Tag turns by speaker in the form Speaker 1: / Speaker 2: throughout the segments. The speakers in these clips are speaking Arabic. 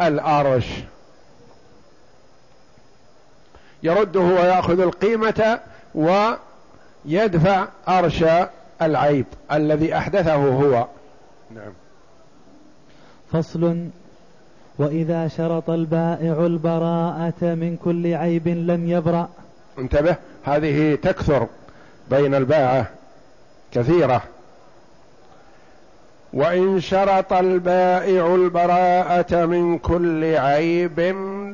Speaker 1: الأرش. يرده ويأخذ القيمة ويدفع أرش العيب الذي أحدثه هو. نعم.
Speaker 2: فصل. وإذا شرط البائع البراءة من كل عيب لم يبرأ.
Speaker 1: انتبه هذه تكثر بين الباعة كثيرة. وإن شرط البائع البراءة من كل عيب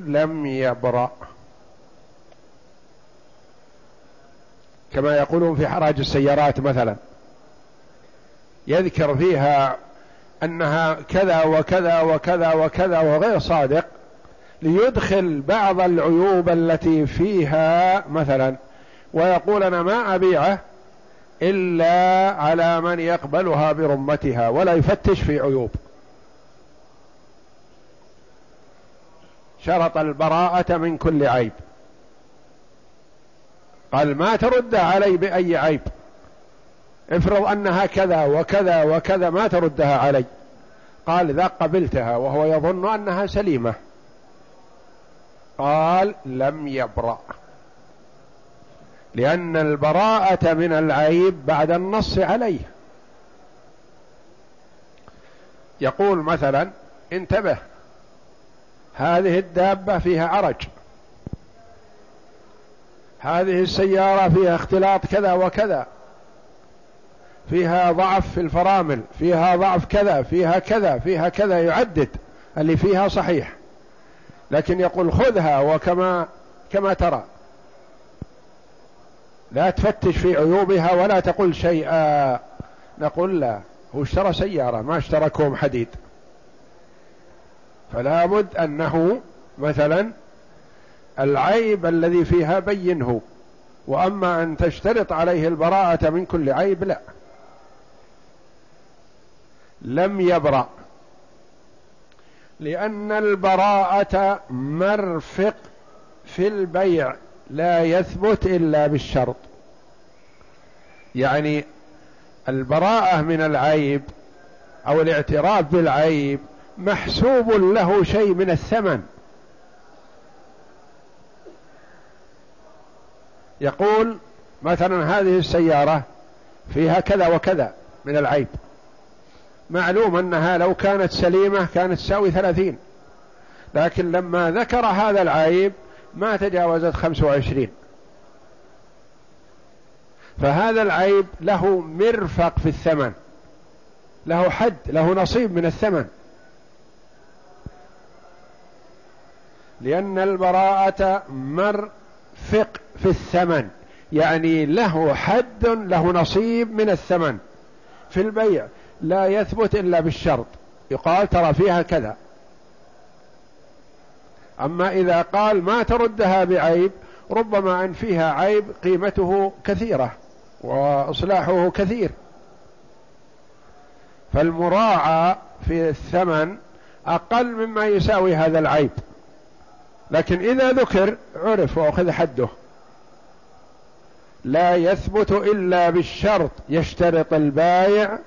Speaker 1: لم يبرأ. كما يقولون في حراج السيارات مثلا. يذكر فيها أنها كذا وكذا وكذا وكذا وغير صادق ليدخل بعض العيوب التي فيها مثلا. ويقول أنا ما أبيعه إلا على من يقبلها برمتها ولا يفتش في عيوب. شرط البراءة من كل عيب. قال ما ترد علي بأي عيب. افرض أنها كذا وكذا وكذا ما تردها علي. قال إذا قبلتها وهو يظن أنها سليمة. قال لم يبرأ. لأن البراءة من العيب بعد النص عليه. يقول مثلا انتبه هذه الدابة فيها عرج. هذه السيارة فيها اختلاط كذا وكذا. فيها ضعف في الفرامل فيها ضعف كذا فيها كذا فيها كذا يعدد اللي فيها صحيح. لكن يقول خذها وكما كما ترى. لا تفتش في عيوبها ولا تقول شيئا. نقول لا هو اشترى سيارة ما اشترى كوم حديد. فلا بد أنه مثلا العيب الذي فيها بينه وأما أن تشترط عليه البراءة من كل عيب لا. لم يبرأ. لأن البراءة مرفق في البيع. لا يثبت إلا بالشرط. يعني البراءة من العيب أو الاعتراف بالعيب محسوب له شيء من الثمن. يقول مثلا هذه السيارة فيها كذا وكذا من العيب. معلوم أنها لو كانت سليمة كانت تساوي ثلاثين. لكن لما ذكر هذا العيب ما تجاوزت خمس وعشرين. فهذا العيب له مرفق في الثمن. له حد له نصيب من الثمن. لأن البراءة مرفق في الثمن. يعني له حد له نصيب من الثمن. في البيع. لا يثبت إلا بالشرط. يقال ترى فيها كذا. أما إذا قال ما تردها بعيب ربما أن فيها عيب قيمته كثيرة وإصلاحه كثير. فالمراعى في الثمن أقل مما يساوي هذا العيب. لكن إذا ذكر عرف وأخذ حده. لا يثبت إلا بالشرط يشترط البايع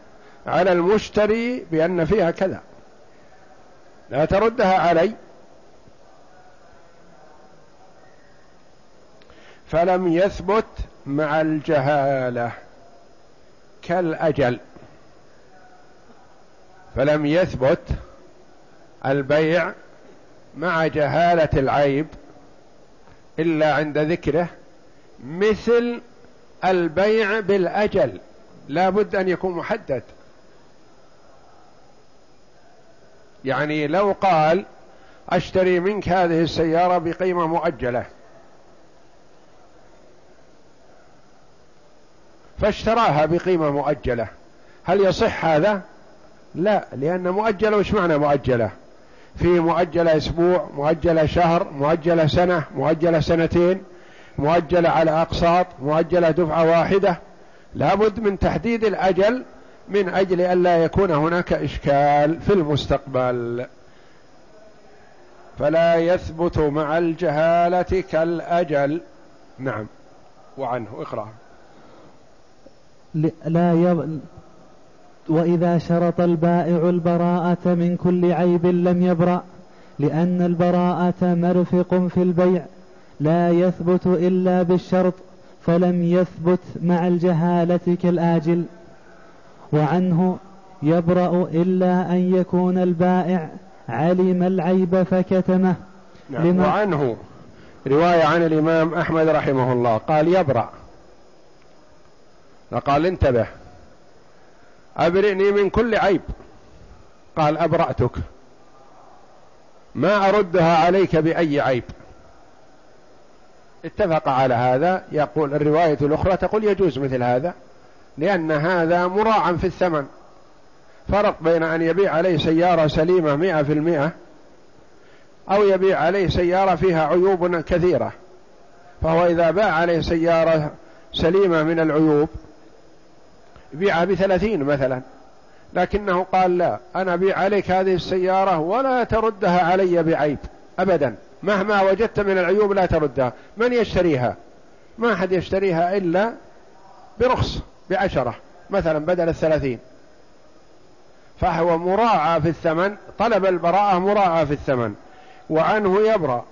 Speaker 1: على المشتري بأن فيها كذا. لا تردها علي. فلم يثبت مع الجهالة كالأجل. فلم يثبت البيع مع جهالة العيب إلا عند ذكره مثل البيع بالأجل. لا بد أن يكون محدد. يعني لو قال أشتري منك هذه السيارة بقيمة مؤجلة فاشتراها بقيمة مؤجلة. هل يصح هذا؟ لا لأن مؤجلة وش معنى مؤجلة؟ في مؤجلة أسبوع مؤجلة شهر مؤجلة سنة مؤجلة سنتين مؤجلة على أقساط مؤجلة دفعة واحدة. لابد من تحديد الأجل من أجل ألا يكون هناك إشكال في المستقبل. فلا يثبت مع الجهالة كالأجل. نعم. وعنه اقرأ.
Speaker 2: لا يب... وإذا شرط البائع البراءة من كل عيب لم يبرأ لأن البراءة مرفق في البيع لا يثبت إلا بالشرط فلم يثبت مع الجهالة كالآجل. وعنه يبرأ إلا أن يكون البائع علم العيب فكتمه.
Speaker 1: نعم وعنه رواية عن الإمام أحمد رحمه الله قال يبرأ. فقال انتبه. أبرئني من كل عيب. قال أبرأتك. ما أردها عليك بأي عيب. اتفق على هذا. يقول الرواية الأخرى تقول يجوز مثل هذا لأن هذا مراعا في الثمن. فرق بين أن يبيع عليه سيارة سليمة مئة في المئة أو يبيع عليه سيارة فيها عيوب كثيرة. فهو إذا باع عليه سيارة سليمة من العيوب بيعها بثلاثين مثلا. لكنه قال لا أنا بيع عليك هذه السيارة ولا تردها علي بعيب أبدا. مهما وجدت من العيوب لا تردها. من يشتريها؟ ما أحد يشتريها إلا برخص بعشرة مثلا بدل الثلاثين. فهو مراعى في الثمن طلب البراءة مراعى في الثمن وعنه يبرأ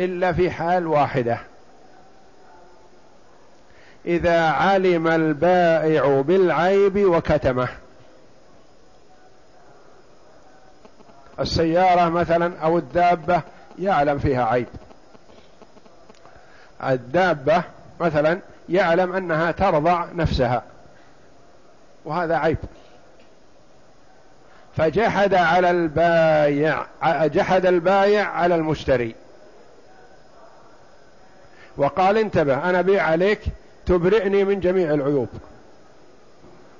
Speaker 1: إلا في حال واحدة. إذا علم البائع بالعيب وكتمه. السيارة مثلا أو الدابة يعلم فيها عيب. الدابة مثلا يعلم أنها ترضع نفسها وهذا عيب. فجحد على البايع جحد البايع على المشتري. وقال انتبه أنا بيع عليك تبرئني من جميع العيوب.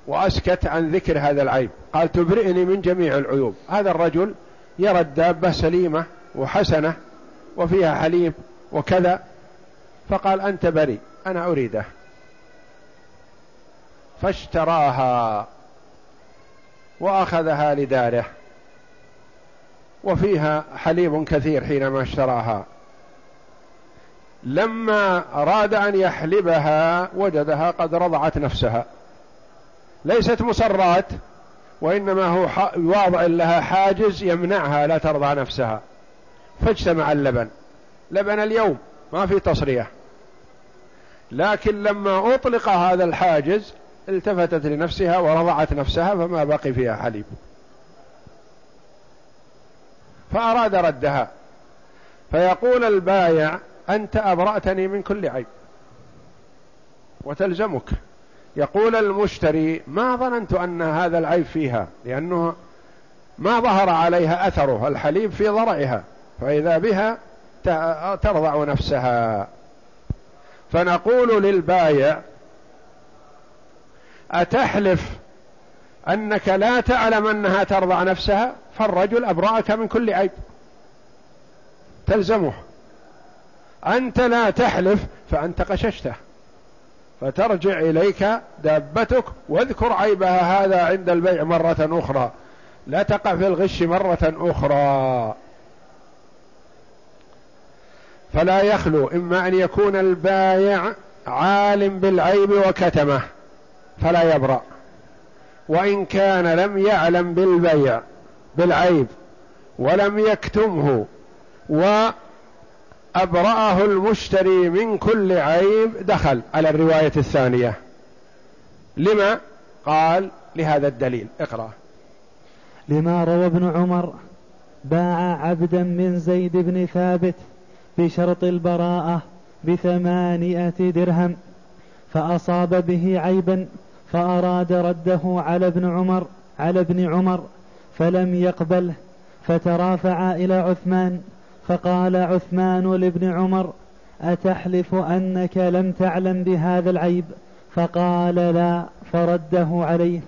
Speaker 1: وأسكت عن ذكر هذا العيب. قال تبرئني من جميع العيوب. هذا الرجل يرى الدابة سليمة وحسنة وفيها حليب وكذا. فقال أنت بريء أنا أريده. فاشتراها وأخذها لداره. وفيها حليب كثير حينما اشتراها. لما أراد أن يحلبها وجدها قد رضعت نفسها. ليست مسرات وإنما هو واضع لها حاجز يمنعها لا ترضع نفسها. فاجتمع اللبن. لبن اليوم ما في تصرية لكن لما أطلق هذا الحاجز التفتت لنفسها ورضعت نفسها فما بقي فيها حليب. فأراد ردها. فيقول البايع أنت أبرأتني من كل عيب. وتلزمك. يقول المشتري ما ظننت أن هذا العيب فيها لأنه ما ظهر عليها أثره الحليب في ضرعها فإذا بها ترضع نفسها. فنقول للبايع أتحلف أنك لا تعلم أنها ترضع نفسها؟ فالرجل أبرأك من كل عيب. تلزمه. أنت لا تحلف فأنت قششته. فترجع إليك دابتك واذكر عيبها هذا عند البيع مرة أخرى. لا تقع في الغش مرة أخرى. فلا يخلو إما أن يكون البايع عالم بالعيب وكتمه فلا يبرأ. وإن كان لم يعلم بالبيع بالعيب ولم يكتمه وأبرأه المشتري من كل عيب دخل. على الرواية الثانية. لما؟ قال لهذا الدليل. اقرأ.
Speaker 2: لما روى ابن عمر باع عبدا من زيد بن ثابت بشرط البراءة بثمانية درهم فأصاب به عيبا فأراد رده على ابن عمر على ابن عمر فلم يقبله فترافع إلى عثمان فقال عثمان لابن عمر أتحلف أنك لم تعلم بهذا العيب؟ فقال لا فرده عليه.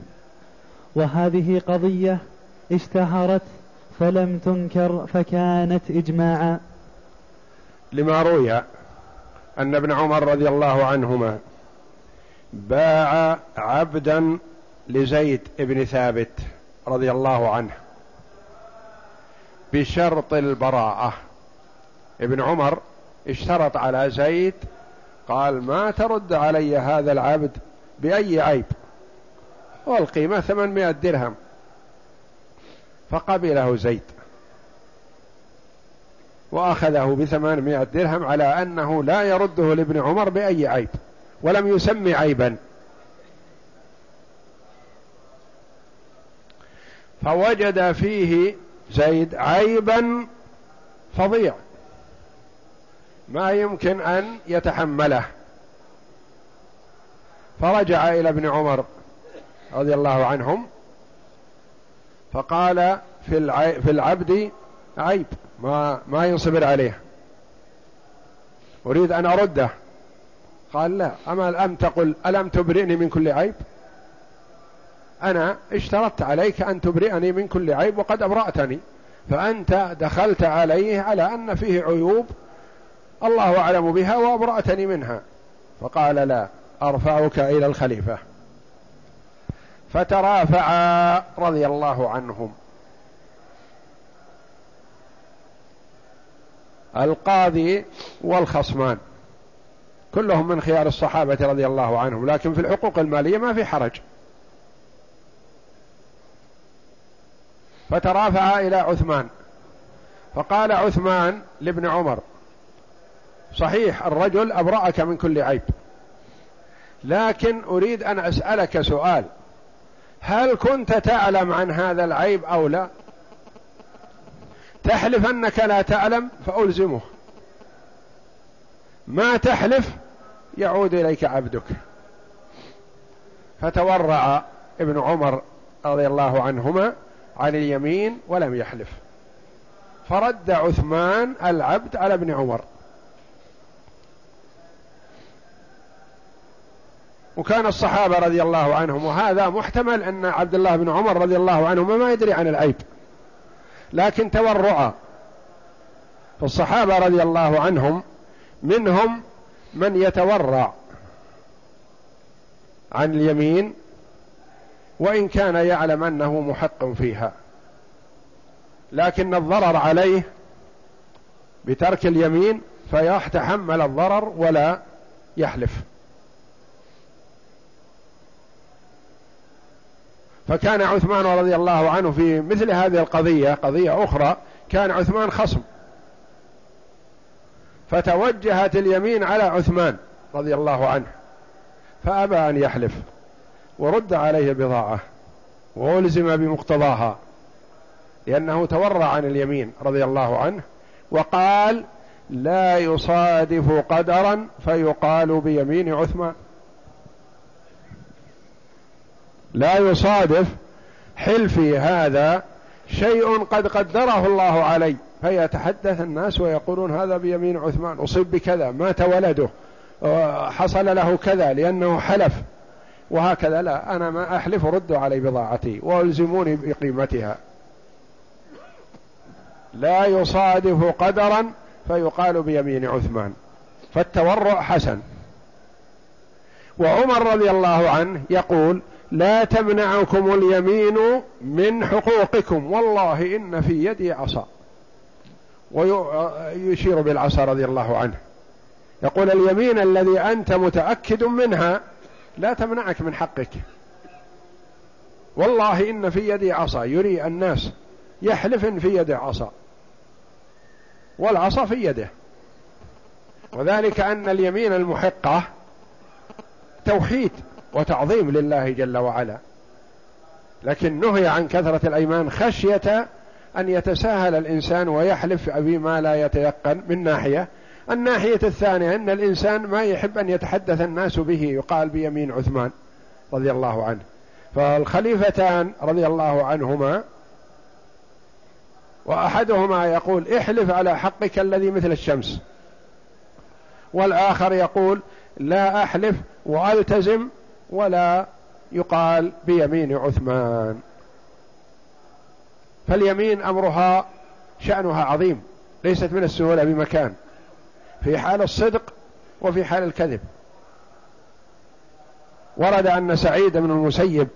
Speaker 2: وهذه قضية اشتهرت فلم تنكر فكانت إجماعا.
Speaker 1: لما روي أن ابن عمر رضي الله عنهما باع عبدا لزيد بن ثابت رضي الله عنه بشرط البراءة. ابن عمر اشترط على زيد قال ما ترد علي هذا العبد بأي عيب؟ والقيمة ثمانمائة درهم. فقبله زيد. وأخذه بثمانمائة درهم على أنه لا يرده لابن عمر بأي عيب ولم يسمي عيبا. فوجد فيه زيد عيبا فظيع. ما يمكن أن يتحمله. فرجع إلى ابن عمر رضي الله عنهم فقال في في العبد عيب ما ما ينصبر عليه. أريد أن أرده. قال لا أما ألم تقل ألم تبرئني من كل عيب؟ أنا اشترطت عليك أن تبرئني من كل عيب وقد أبرأتني فأنت دخلت عليه على أن فيه عيوب الله أعلم بها وأبرأتني منها. فقال لا أرفعك إلى الخليفة. فترافعا رضي الله عنهم. القاضي والخصمان. كلهم من خيار الصحابة رضي الله عنهم لكن في الحقوق المالية ما في حرج. فترافع إلى عثمان. فقال عثمان لابن عمر صحيح الرجل أبرأك من كل عيب. لكن أريد أن أسألك سؤال. هل كنت تعلم عن هذا العيب أو لا؟ تحلف أنك لا تعلم فألزمه. ما تحلف يعود إليك عبدك. فتورع ابن عمر رضي الله عنهما عن اليمين ولم يحلف. فرد عثمان العبد على ابن عمر. وكان الصحابة رضي الله عنهم وهذا محتمل أن عبد الله بن عمر رضي الله عنهما ما يدري عن العيب لكن تورعا فالصحابة رضي الله عنهم منهم من يتورع عن اليمين وإن كان يعلم أنه محق فيها لكن الضرر عليه بترك اليمين فيتحمل الضرر ولا يحلف. فكان عثمان رضي الله عنه في مثل هذه القضية قضية أخرى كان عثمان خصم. فتوجهت اليمين على عثمان رضي الله عنه فأبى أن يحلف ورد عليه بضاعة وألزم بمقتضاها لأنه تورع عن اليمين رضي الله عنه وقال لا يصادف قدرا فيقال بيمين عثمان. لا يصادف حلفي هذا شيء قد قدره الله علي. فيتحدث الناس ويقولون هذا بيمين عثمان أصيب بكذا مات ولده حصل له كذا لأنه حلف. وهكذا لا أنا ما أحلف ردوا علي بضاعتي وألزموني بقيمتها. لا يصادف قدرا فيقال بيمين عثمان. فالتورع حسن. وعمر رضي الله عنه يقول لا تمنعكم اليمين من حقوقكم. والله إن في يدي عصا. ويشير بالعصا رضي الله عنه. يقول اليمين الذي أنت متأكد منها لا تمنعك من حقك. والله إن في يدي عصا. يري الناس يحلف في يده عصا. والعصا في يده. وذلك أن اليمين المحقة توحيد. وتعظيم لله جل وعلا. لكن نهي عن كثرة الأيمان خشية أن يتساهل الإنسان ويحلف بما لا يتيقن من ناحية. الناحية الثانية أن الإنسان ما يحب أن يتحدث الناس به يقال بيمين عثمان رضي الله عنه. فالخليفتان رضي الله عنهما وأحدهما يقول احلف على حقك الذي مثل الشمس. والآخر يقول لا أحلف وألتزم ولا يقال بيمين عثمان. فاليمين أمرها شأنها عظيم ليست من السهولة بمكان. في حال الصدق وفي حال الكذب. ورد أن سعيد بن المسيب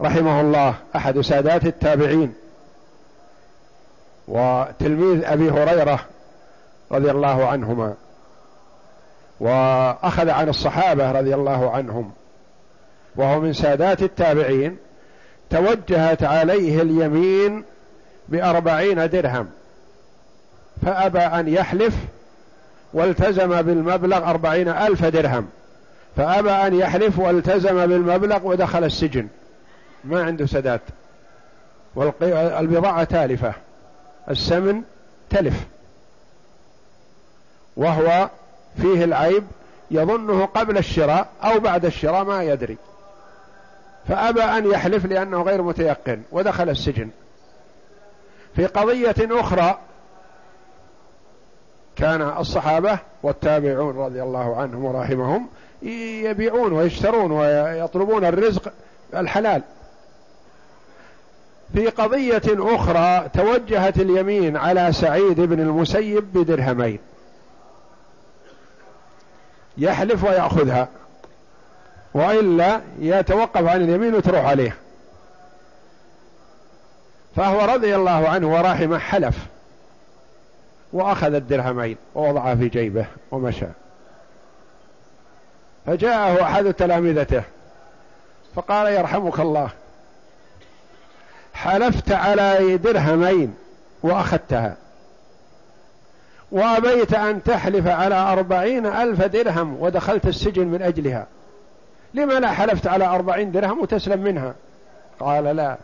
Speaker 1: رحمه الله أحد سادات التابعين. وتلميذ أبي هريرة رضي الله عنهما. وأخذ عن الصحابة رضي الله عنهم. وهو من سادات التابعين توجهت عليه اليمين بأربعين درهم فأبى أن يحلف والتزم بالمبلغ أربعين ألف درهم فأبى أن يحلف والتزم بالمبلغ ودخل السجن. ما عنده سداد والبضاعة تالفة السمن تلف. وهو فيه العيب يظنه قبل الشراء أو بعد الشراء ما يدري. فأبى أن يحلف لأنه غير متيقن ودخل السجن. في قضية أخرى كان الصحابة والتابعون رضي الله عنهم ورحمهم يبيعون ويشترون ويطلبون الرزق الحلال. في قضية أخرى توجهت اليمين على سعيد بن المسيب بدرهمين. يحلف ويأخذها. وإلا يتوقف عن اليمين وتروح عليه. فهو رضي الله عنه ورحمه حلف. وأخذ الدرهمين ووضعها في جيبه ومشى. فجاءه أحد تلامذته فقال يرحمك الله. حلفت على درهمين وأخذتها. وأبيت أن تحلف على أربعين ألف درهم ودخلت السجن من أجلها. لما لا حلفت على أربعين درهم وتسلم منها؟ قال لا.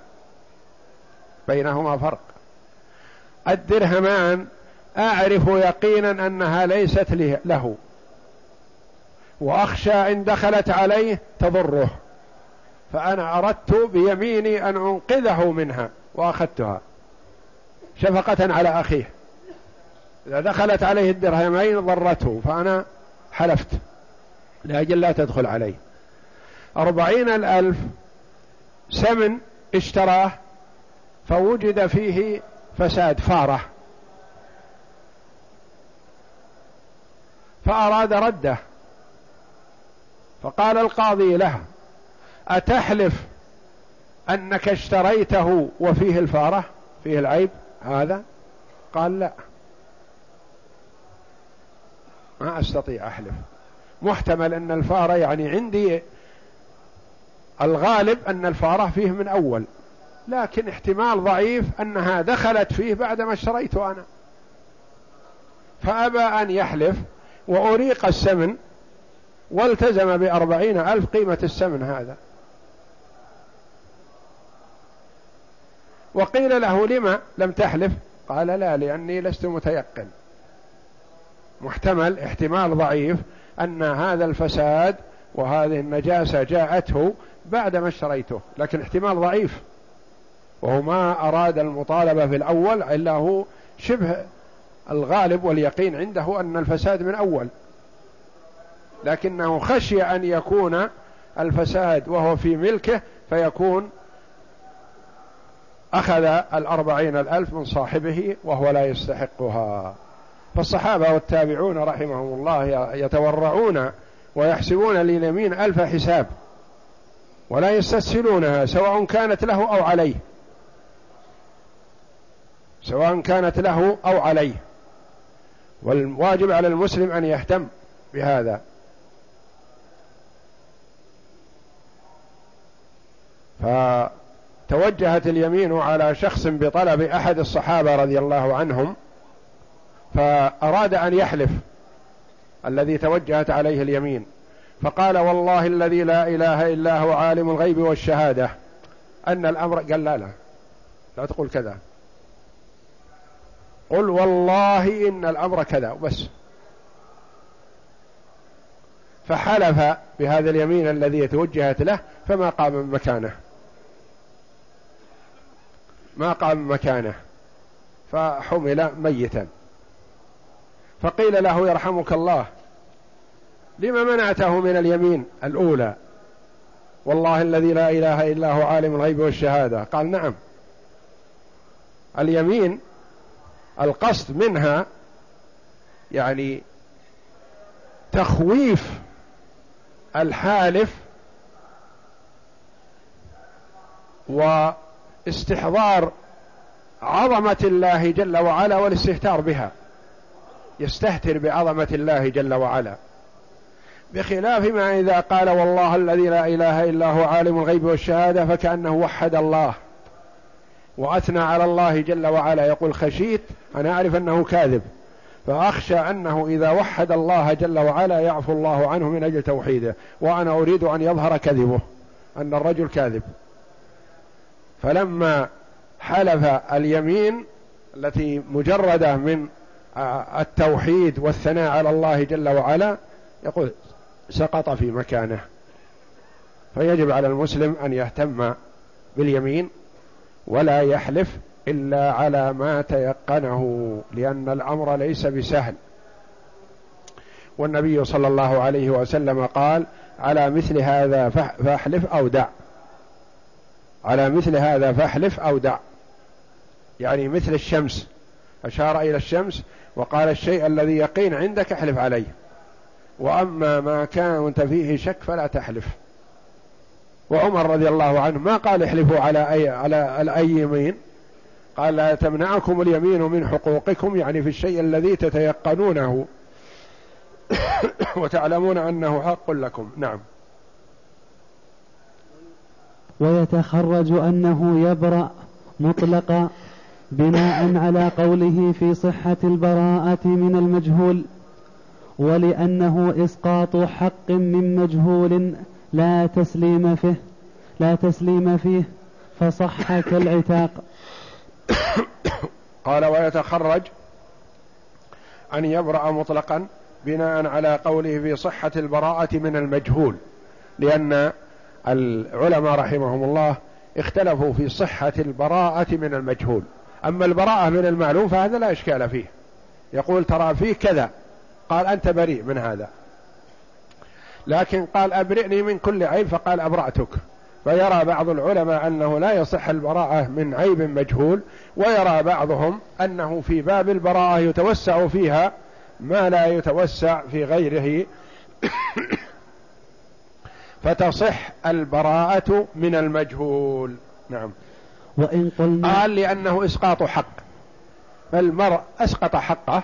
Speaker 1: بينهما فرق. الدرهمان أعرف يقينا أنها ليست له وأخشى إن دخلت عليه تضره. فأنا أردت بيميني أن أنقذه منها وأخذتها. شفقة على أخيه. إذا دخلت عليه الدرهمين ضرته فأنا حلفت. لأجل لا تدخل عليه. أربعين الألف سمن اشتراه فوجد فيه فساد فارة. فأراد رده. فقال القاضي له أتحلف أنك اشتريته وفيه الفارة فيه العيب هذا؟ قال لا. ما أستطيع أحلف. محتمل أن الفارة يعني عندي الغالب أن الفارة فيه من أول لكن احتمال ضعيف أنها دخلت فيه بعدما اشتريته أنا. فأبى أن يحلف وأريق السمن والتزم بأربعين ألف قيمة السمن هذا. وقيل له لما لم تحلف؟ قال لا لأني لست متيقن. محتمل احتمال ضعيف أن هذا الفساد وهذه النجاسة جاءته بعدما اشتريته لكن احتمال ضعيف. وهو ما أراد المطالبة في الأول إلا هو شبه الغالب واليقين عنده أن الفساد من أول. لكنه خشي أن يكون الفساد وهو في ملكه فيكون أخذ الأربعين الألف من صاحبه وهو لا يستحقها. فالصحابة والتابعون رحمهم الله يتورعون ويحسبون لليمين ألف حساب. ولا يستسهلونها سواء كانت له أو عليه. سواء كانت له أو عليه. والواجب على المسلم أن يهتم بهذا. فتوجهت اليمين على شخص بطلب أحد الصحابة رضي الله عنهم فأراد أن يحلف الذي توجهت عليه اليمين. فقال والله الذي لا إله إلا هو عالم الغيب والشهادة أن الأمر قال لا لا لا تقول كذا. قل والله إن الأمر كذا وبس. فحلف بهذا اليمين الذي توجهت له فما قام مكانه. ما قام مكانه. فحمل ميتا. فقيل له يرحمك الله. لما منعته من اليمين الأولى. والله الذي لا إله إلا هو عالم الغيب والشهادة. قال نعم. اليمين القصد منها يعني تخويف الحالف واستحضار عظمة الله جل وعلا والاستهتار بها. يستهتر بعظمة الله جل وعلا. بخلاف ما إذا قال والله الذي لا إله إلا هو عالم الغيب والشهادة فكأنه وحد الله وأثنى على الله جل وعلا. يقول خشيت أنا أعرف أنه كاذب فأخشى أنه إذا وحد الله جل وعلا يعفو الله عنه من أجل توحيده وأنا أريد أن يظهر كذبه أن الرجل كاذب. فلما حلف اليمين التي مجردة من التوحيد والثناء على الله جل وعلا يقول سقط في مكانه. فيجب على المسلم أن يهتم باليمين ولا يحلف إلا على ما تيقنه لأن الأمر ليس بسهل. والنبي صلى الله عليه وسلم قال على مثل هذا فاحلف أو دع. على مثل هذا فاحلف أو دع. يعني مثل الشمس. أشار إلى الشمس وقال الشيء الذي يقين عندك احلف عليه. وأما ما كنت فيه شك فلا تحلف. وعمر رضي الله عنه ما قال احلفوا على أي, على أي يمين قال لا تمنعكم اليمين من حقوقكم يعني في الشيء الذي تتيقنونه. وتعلمون أنه حق لكم. نعم.
Speaker 2: ويتخرج أنه يبرأ مطلقا بناء على قوله في صحة البراءة من المجهول. ولأنه إسقاط حق من مجهول لا تسليم فيه لا تسليم فيه فصح كالعتاق.
Speaker 1: قال ويتخرج أن يبرأ مطلقا بناء على قوله في صحة البراءة من المجهول لأن العلماء رحمهم الله اختلفوا في صحة البراءة من المجهول. أما البراءة من المعلوم فهذا لا إشكال فيه. يقول ترى فيه كذا. قال أنت بريء من هذا. لكن قال أبرئني من كل عيب فقال أبرأتك. فيرى بعض العلماء أنه لا يصح البراءة من عيب مجهول ويرى بعضهم أنه في باب البراءة يتوسع فيها ما لا يتوسع في غيره. فتصح البراءة من المجهول. نعم.
Speaker 2: وإن قلنا
Speaker 1: قال لأنه إسقاط حق. فالمرء أسقط حقه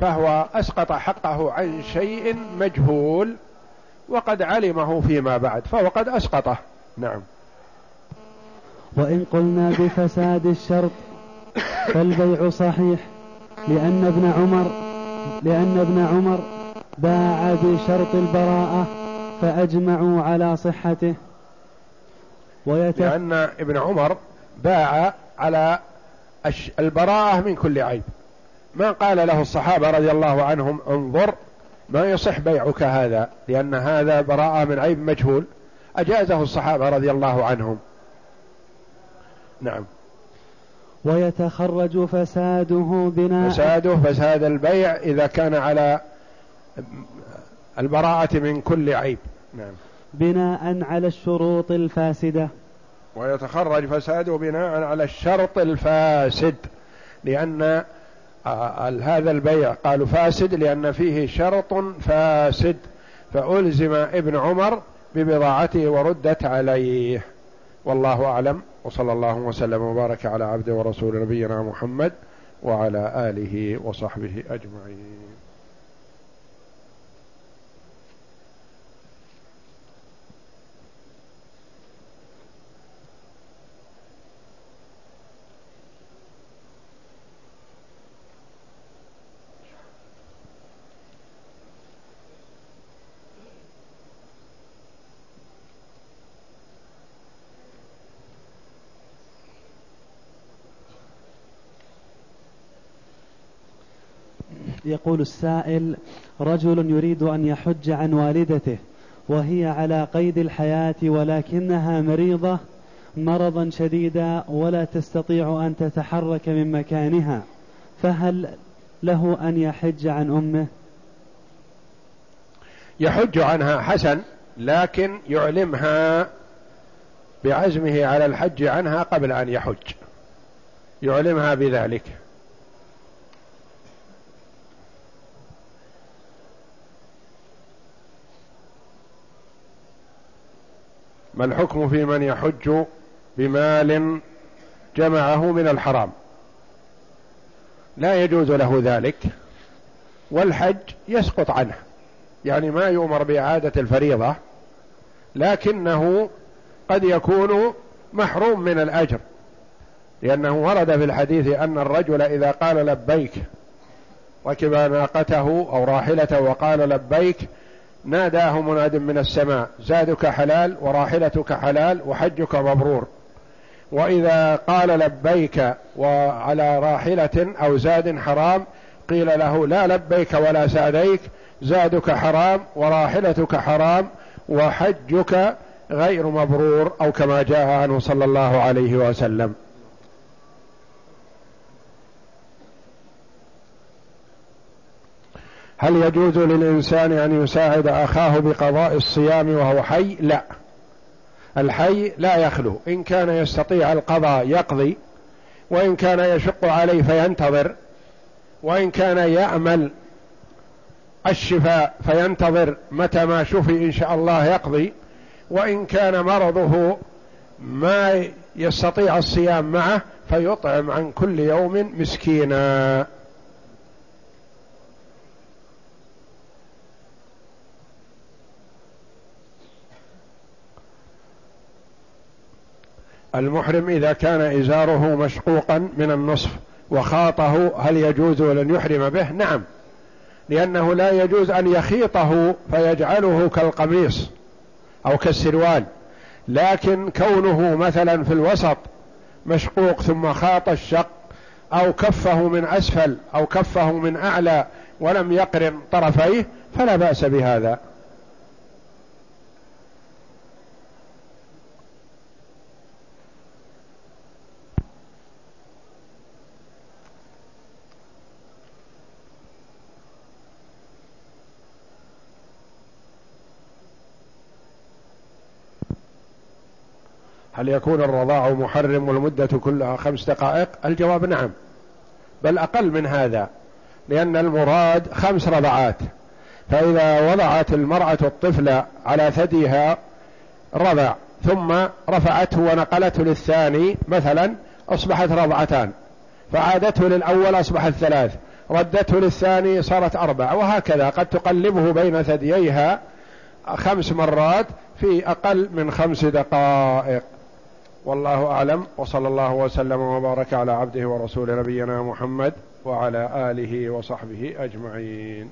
Speaker 1: فهو أسقط حقه عن شيء مجهول وقد علمه فيما بعد فهو قد أسقطه. نعم.
Speaker 2: وإن قلنا بفساد الشرط فالبيع صحيح لأن ابن عمر لأن ابن عمر باع بشرط البراءة فأجمعوا على صحته.
Speaker 1: ويتف... لأن ابن عمر باع على البراءة من كل عيب. ما قال له الصحابة رضي الله عنهم انظر ما يصح بيعك هذا لأن هذا براءة من عيب مجهول. أجازه الصحابة رضي الله عنهم. نعم.
Speaker 2: ويتخرج فساده بناء
Speaker 1: فساده فساد البيع إذا كان على البراءة من كل عيب. نعم.
Speaker 2: بناء على الشروط الفاسدة.
Speaker 1: ويتخرج فساده بناء على الشرط الفاسد لأن هذا البيع. قالوا فاسد لأن فيه شرط فاسد. فألزم ابن عمر ببضاعته وردت عليه. والله أعلم. وصلى الله وسلم وبارك على عبده ورسول نبينا محمد وعلى آله وصحبه أجمعين.
Speaker 2: يقول السائل رجل يريد أن يحج عن والدته وهي على قيد الحياة ولكنها مريضة مرضا شديدا ولا تستطيع أن تتحرك من مكانها فهل له أن يحج عن أمه؟
Speaker 1: يحج عنها حسن لكن يعلمها بعزمه على الحج عنها قبل أن يحج. يعلمها بذلك. ما الحكم في من يحج بمال جمعه من الحرام؟ لا يجوز له ذلك والحج يسقط عنه يعني ما يؤمر بإعادة الفريضة لكنه قد يكون محروم من الأجر لأنه ورد في الحديث أن الرجل إذا قال لبيك ركب ناقته أو راحلته وقال لبيك ناداه مناد من السماء زادك حلال وراحلتك حلال وحجك مبرور. وإذا قال لبيك وعلى راحلة أو زاد حرام قيل له لا لبيك ولا سعديك زادك حرام وراحلتك حرام وحجك غير مبرور أو كما جاء عنه صلى الله عليه وسلم. هل يجوز للإنسان أن يساعد أخاه بقضاء الصيام وهو حي؟ لا. الحي لا يخلو. إن كان يستطيع القضاء يقضي وإن كان يشق عليه فينتظر وإن كان يأمل الشفاء فينتظر متى ما شفي إن شاء الله يقضي وإن كان مرضه ما يستطيع الصيام معه فيطعم عن كل يوم مسكينا. المحرم إذا كان إزاره مشقوقا من النصف وخاطه هل يجوز أن يحرم به؟ نعم. لأنه لا يجوز أن يخيطه فيجعله كالقميص أو كالسروال. لكن كونه مثلا في الوسط مشقوق ثم خاط الشق أو كفه من أسفل أو كفه من أعلى ولم يقرن طرفيه فلا بأس بهذا. هل يكون الرضاع محرم والمدة كلها خمس دقائق؟ الجواب نعم. بل أقل من هذا لأن المراد خمس رضعات. فإذا وضعت المرأة الطفل على ثديها رضع ثم رفعته ونقلته للثاني مثلا أصبحت رضعتان. فعادته للأول أصبحت ثلاث ردته للثاني صارت أربع وهكذا. قد تقلبه بين ثدييها خمس مرات في أقل من خمس دقائق. والله أعلم وصلى الله وسلم وبارك على عبده ورسول نبينا محمد وعلى آله وصحبه أجمعين.